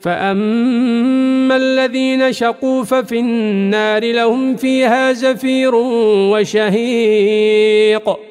فأما الذين شقوا ففي النار لهم فيها زفير وشهيق